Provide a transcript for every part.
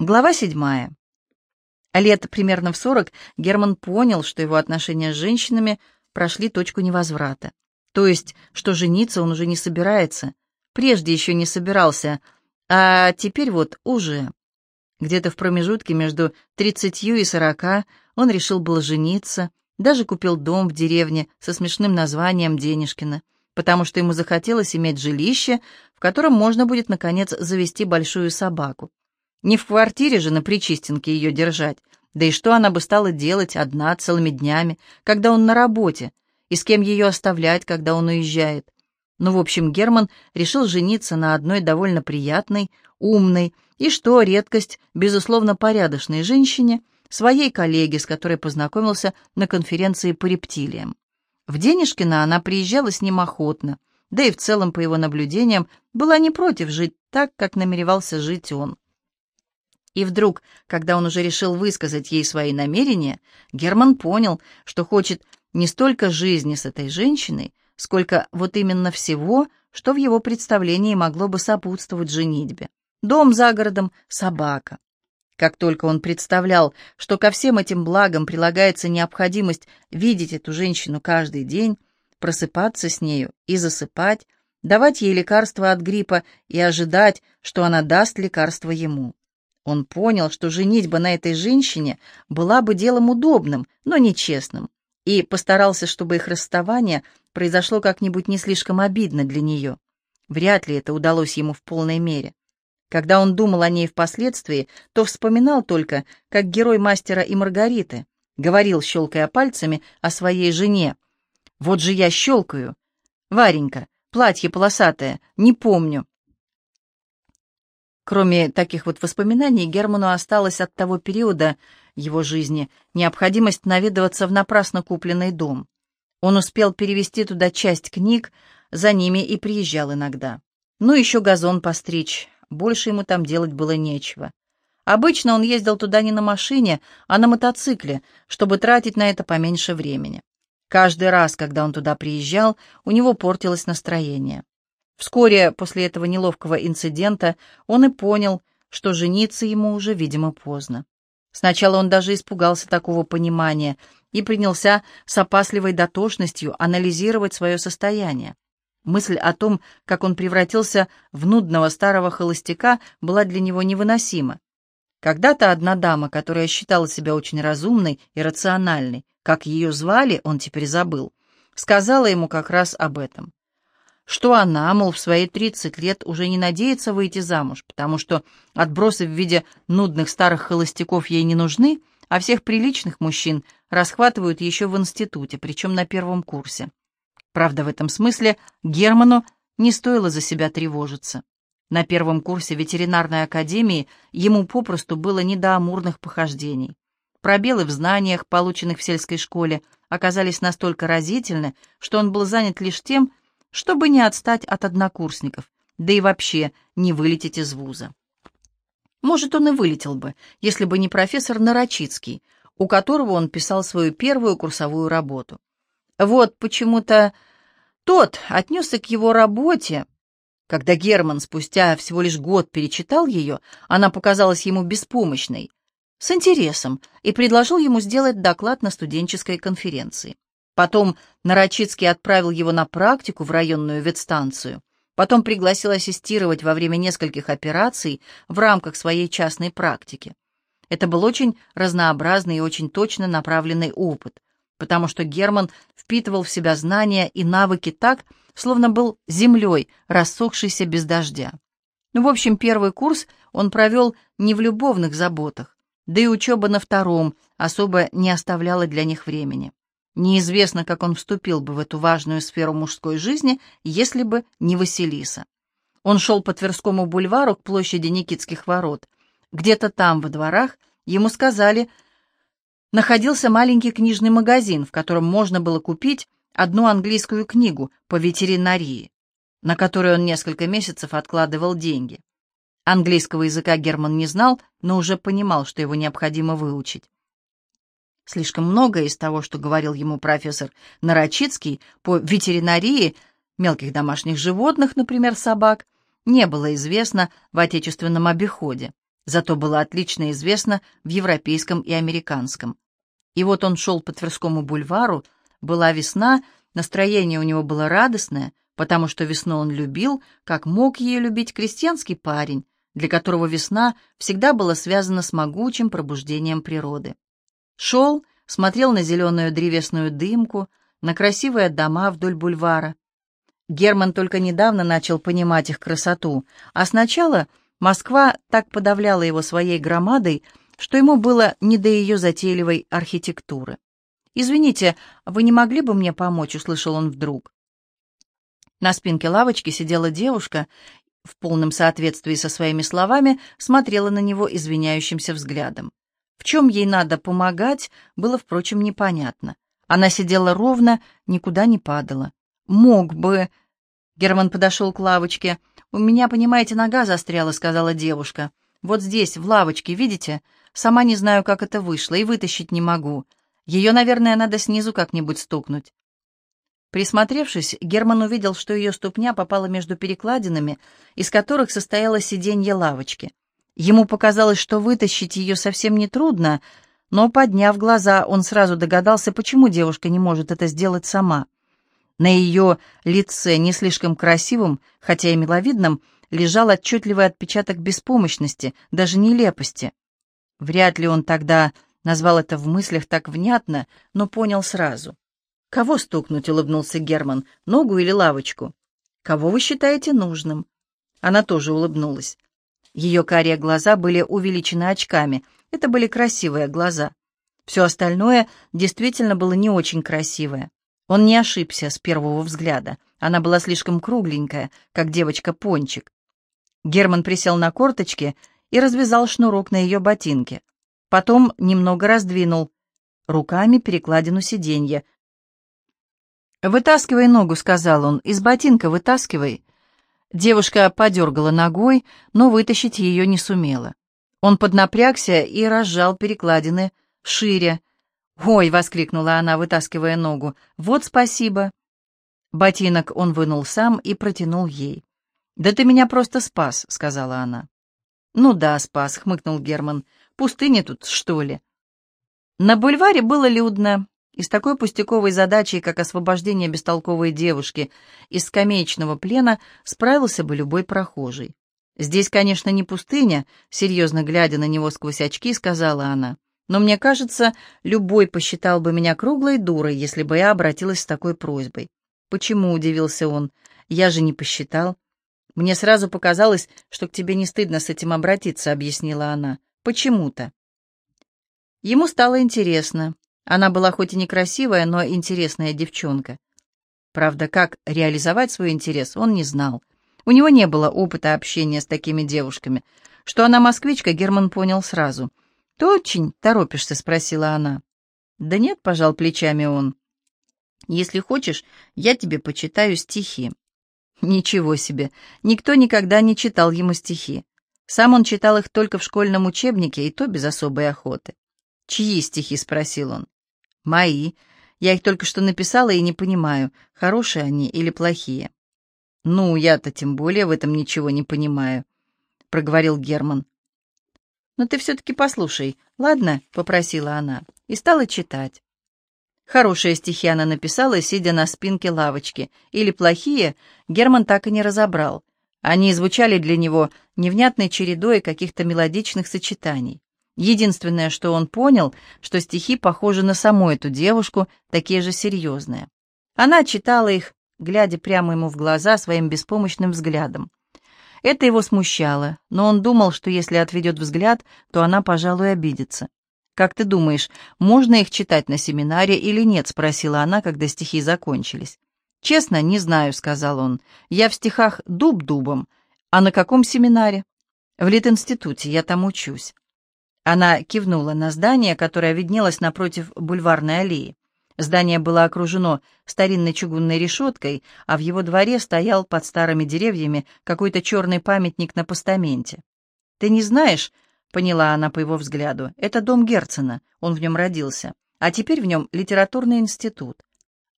Глава седьмая. Лет примерно в сорок Герман понял, что его отношения с женщинами прошли точку невозврата. То есть, что жениться он уже не собирается. Прежде еще не собирался, а теперь вот уже. Где-то в промежутке между тридцатью и сорока он решил было жениться, даже купил дом в деревне со смешным названием Денежкино, потому что ему захотелось иметь жилище, в котором можно будет, наконец, завести большую собаку. Не в квартире же на Причистенке ее держать. Да и что она бы стала делать одна целыми днями, когда он на работе, и с кем ее оставлять, когда он уезжает? Ну, в общем, Герман решил жениться на одной довольно приятной, умной и, что редкость, безусловно, порядочной женщине, своей коллеге, с которой познакомился на конференции по рептилиям. В Денежкино она приезжала с ним охотно, да и в целом, по его наблюдениям, была не против жить так, как намеревался жить он. И вдруг, когда он уже решил высказать ей свои намерения, Герман понял, что хочет не столько жизни с этой женщиной, сколько вот именно всего, что в его представлении могло бы сопутствовать женитьбе. Дом за городом, собака. Как только он представлял, что ко всем этим благам прилагается необходимость видеть эту женщину каждый день, просыпаться с нею и засыпать, давать ей лекарства от гриппа и ожидать, что она даст лекарство ему. Он понял, что женитьба на этой женщине была бы делом удобным, но нечестным, и постарался, чтобы их расставание произошло как-нибудь не слишком обидно для нее. Вряд ли это удалось ему в полной мере. Когда он думал о ней впоследствии, то вспоминал только, как герой мастера и Маргариты говорил, щелкая пальцами, о своей жене. «Вот же я щелкаю! Варенька, платье полосатое, не помню, Кроме таких вот воспоминаний, Герману осталось от того периода его жизни необходимость наведываться в напрасно купленный дом. Он успел перевести туда часть книг, за ними и приезжал иногда. Ну, еще газон постричь, больше ему там делать было нечего. Обычно он ездил туда не на машине, а на мотоцикле, чтобы тратить на это поменьше времени. Каждый раз, когда он туда приезжал, у него портилось настроение. Вскоре после этого неловкого инцидента он и понял, что жениться ему уже, видимо, поздно. Сначала он даже испугался такого понимания и принялся с опасливой дотошностью анализировать свое состояние. Мысль о том, как он превратился в нудного старого холостяка, была для него невыносима. Когда-то одна дама, которая считала себя очень разумной и рациональной, как ее звали, он теперь забыл, сказала ему как раз об этом что она, мол, в свои 30 лет уже не надеется выйти замуж, потому что отбросы в виде нудных старых холостяков ей не нужны, а всех приличных мужчин расхватывают еще в институте, причем на первом курсе. Правда, в этом смысле Герману не стоило за себя тревожиться. На первом курсе ветеринарной академии ему попросту было не до амурных похождений. Пробелы в знаниях, полученных в сельской школе, оказались настолько разительны, что он был занят лишь тем, чтобы не отстать от однокурсников, да и вообще не вылететь из вуза. Может, он и вылетел бы, если бы не профессор Нарочицкий, у которого он писал свою первую курсовую работу. Вот почему-то тот отнесся к его работе. Когда Герман спустя всего лишь год перечитал ее, она показалась ему беспомощной, с интересом, и предложил ему сделать доклад на студенческой конференции. Потом Нарочицкий отправил его на практику в районную ветстанцию. Потом пригласил ассистировать во время нескольких операций в рамках своей частной практики. Это был очень разнообразный и очень точно направленный опыт, потому что Герман впитывал в себя знания и навыки так, словно был землей, рассохшейся без дождя. Ну, в общем, первый курс он провел не в любовных заботах, да и учеба на втором особо не оставляла для них времени. Неизвестно, как он вступил бы в эту важную сферу мужской жизни, если бы не Василиса. Он шел по Тверскому бульвару к площади Никитских ворот. Где-то там, во дворах, ему сказали, находился маленький книжный магазин, в котором можно было купить одну английскую книгу по ветеринарии, на которую он несколько месяцев откладывал деньги. Английского языка Герман не знал, но уже понимал, что его необходимо выучить. Слишком многое из того, что говорил ему профессор Нарочицкий по ветеринарии мелких домашних животных, например, собак, не было известно в отечественном обиходе. зато было отлично известно в европейском и американском. И вот он шел по Тверскому бульвару, была весна, настроение у него было радостное, потому что весну он любил, как мог ее любить крестьянский парень, для которого весна всегда была связана с могучим пробуждением природы. Шел, смотрел на зеленую древесную дымку, на красивые дома вдоль бульвара. Герман только недавно начал понимать их красоту, а сначала Москва так подавляла его своей громадой, что ему было не до ее затейливой архитектуры. «Извините, вы не могли бы мне помочь?» — услышал он вдруг. На спинке лавочки сидела девушка в полном соответствии со своими словами, смотрела на него извиняющимся взглядом. В чем ей надо помогать, было, впрочем, непонятно. Она сидела ровно, никуда не падала. «Мог бы...» Герман подошел к лавочке. «У меня, понимаете, нога застряла», — сказала девушка. «Вот здесь, в лавочке, видите? Сама не знаю, как это вышло, и вытащить не могу. Ее, наверное, надо снизу как-нибудь стукнуть». Присмотревшись, Герман увидел, что ее ступня попала между перекладинами, из которых состояло сиденье лавочки. Ему показалось, что вытащить ее совсем нетрудно, но, подняв глаза, он сразу догадался, почему девушка не может это сделать сама. На ее лице, не слишком красивом, хотя и миловидном, лежал отчетливый отпечаток беспомощности, даже нелепости. Вряд ли он тогда назвал это в мыслях так внятно, но понял сразу. «Кого стукнуть?» — улыбнулся Герман. «Ногу или лавочку?» «Кого вы считаете нужным?» Она тоже улыбнулась. Ее карие глаза были увеличены очками. Это были красивые глаза. Все остальное действительно было не очень красивое. Он не ошибся с первого взгляда. Она была слишком кругленькая, как девочка-пончик. Герман присел на корточки и развязал шнурок на ее ботинке. Потом немного раздвинул руками перекладину сиденья, «Вытаскивай ногу», — сказал он, — «из ботинка вытаскивай». Девушка подергала ногой, но вытащить ее не сумела. Он поднапрягся и разжал перекладины шире. «Ой!» — воскликнула она, вытаскивая ногу. «Вот спасибо!» Ботинок он вынул сам и протянул ей. «Да ты меня просто спас», — сказала она. «Ну да, спас», — хмыкнул Герман. «Пустыня тут, что ли?» На бульваре было людно. И с такой пустяковой задачей, как освобождение бестолковой девушки из скамеечного плена, справился бы любой прохожий. «Здесь, конечно, не пустыня», — серьезно глядя на него сквозь очки, сказала она. «Но мне кажется, любой посчитал бы меня круглой дурой, если бы я обратилась с такой просьбой». «Почему?» — удивился он. «Я же не посчитал». «Мне сразу показалось, что к тебе не стыдно с этим обратиться», — объяснила она. «Почему-то». Ему стало интересно. Она была хоть и некрасивая, но интересная девчонка. Правда, как реализовать свой интерес, он не знал. У него не было опыта общения с такими девушками. Что она москвичка, Герман понял сразу. «Ты очень торопишься?» — спросила она. «Да нет», — пожал плечами он. «Если хочешь, я тебе почитаю стихи». Ничего себе, никто никогда не читал ему стихи. Сам он читал их только в школьном учебнике, и то без особой охоты. «Чьи стихи?» — спросил он. «Мои. Я их только что написала и не понимаю, хорошие они или плохие». «Ну, я-то тем более в этом ничего не понимаю», — проговорил Герман. «Но ты все-таки послушай, ладно?» — попросила она и стала читать. Хорошие стихи она написала, сидя на спинке лавочки, или плохие, Герман так и не разобрал. Они звучали для него невнятной чередой каких-то мелодичных сочетаний. Единственное, что он понял, что стихи похожи на саму эту девушку, такие же серьезные. Она читала их, глядя прямо ему в глаза своим беспомощным взглядом. Это его смущало, но он думал, что если отведет взгляд, то она, пожалуй, обидится. «Как ты думаешь, можно их читать на семинаре или нет?» — спросила она, когда стихи закончились. «Честно, не знаю», — сказал он. «Я в стихах дуб дубом. А на каком семинаре?» «В Литинституте, я там учусь». Она кивнула на здание, которое виднелось напротив бульварной аллеи. Здание было окружено старинной чугунной решеткой, а в его дворе стоял под старыми деревьями какой-то черный памятник на постаменте. «Ты не знаешь?» — поняла она по его взгляду. «Это дом Герцена, он в нем родился, а теперь в нем литературный институт».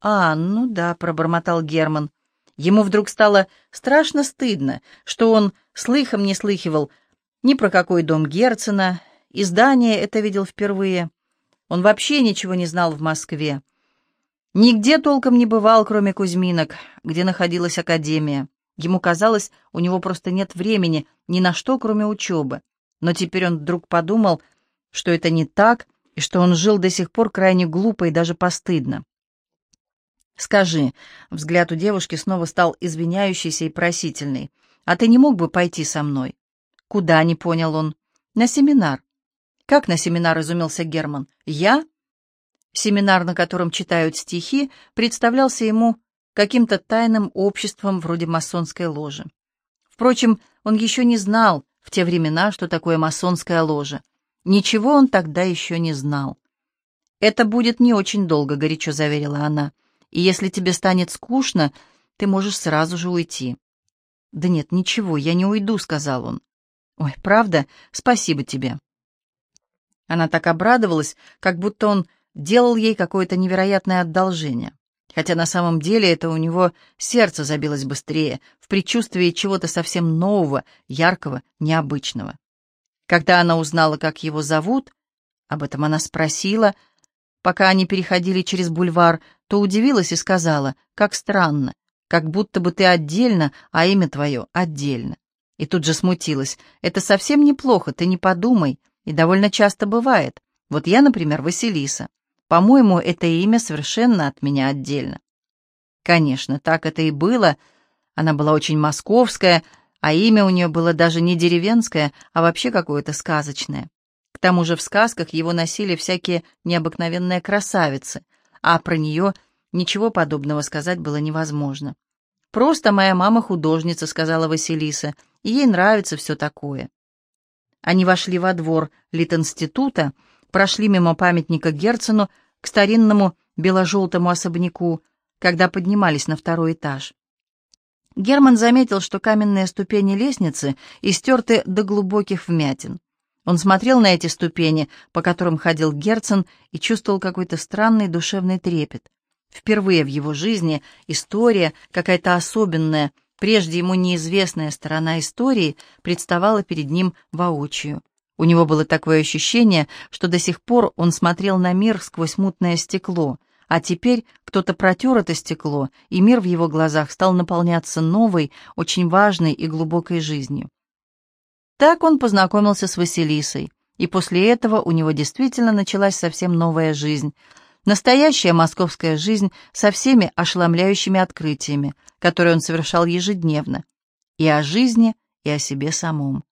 «А, ну да», — пробормотал Герман. Ему вдруг стало страшно стыдно, что он слыхом не слыхивал ни про какой дом Герцена, и здание это видел впервые. Он вообще ничего не знал в Москве. Нигде толком не бывал, кроме Кузьминок, где находилась академия. Ему казалось, у него просто нет времени ни на что, кроме учебы. Но теперь он вдруг подумал, что это не так, и что он жил до сих пор крайне глупо и даже постыдно. «Скажи», — взгляд у девушки снова стал извиняющийся и просительный, «а ты не мог бы пойти со мной?» «Куда?» — не понял он. «На семинар». «Как на семинар?» — изумился Герман. «Я?» Семинар, на котором читают стихи, представлялся ему каким-то тайным обществом вроде масонской ложи. Впрочем, он еще не знал в те времена, что такое масонская ложа. Ничего он тогда еще не знал. «Это будет не очень долго», — горячо заверила она. «И если тебе станет скучно, ты можешь сразу же уйти». «Да нет, ничего, я не уйду», — сказал он. «Ой, правда? Спасибо тебе». Она так обрадовалась, как будто он делал ей какое-то невероятное одолжение. Хотя на самом деле это у него сердце забилось быстрее, в предчувствии чего-то совсем нового, яркого, необычного. Когда она узнала, как его зовут, об этом она спросила, пока они переходили через бульвар, то удивилась и сказала, как странно, как будто бы ты отдельно, а имя твое отдельно. И тут же смутилась. Это совсем неплохо, ты не подумай, и довольно часто бывает. Вот я, например, Василиса. По-моему, это имя совершенно от меня отдельно. Конечно, так это и было. Она была очень московская, а имя у нее было даже не деревенское, а вообще какое-то сказочное. К тому же в сказках его носили всякие необыкновенные красавицы, а про нее ничего подобного сказать было невозможно. «Просто моя мама художница», — сказала Василиса, — «и ей нравится все такое». Они вошли во двор Литинститута, прошли мимо памятника Герцену к старинному бело-желтому особняку, когда поднимались на второй этаж. Герман заметил, что каменные ступени лестницы истерты до глубоких вмятин. Он смотрел на эти ступени, по которым ходил Герцен, и чувствовал какой-то странный душевный трепет. Впервые в его жизни история, какая-то особенная, прежде ему неизвестная сторона истории, представала перед ним воочию. У него было такое ощущение, что до сих пор он смотрел на мир сквозь мутное стекло, а теперь кто-то протер это стекло, и мир в его глазах стал наполняться новой, очень важной и глубокой жизнью. Так он познакомился с Василисой, и после этого у него действительно началась совсем новая жизнь, настоящая московская жизнь со всеми ошеломляющими открытиями, которые он совершал ежедневно, и о жизни, и о себе самом.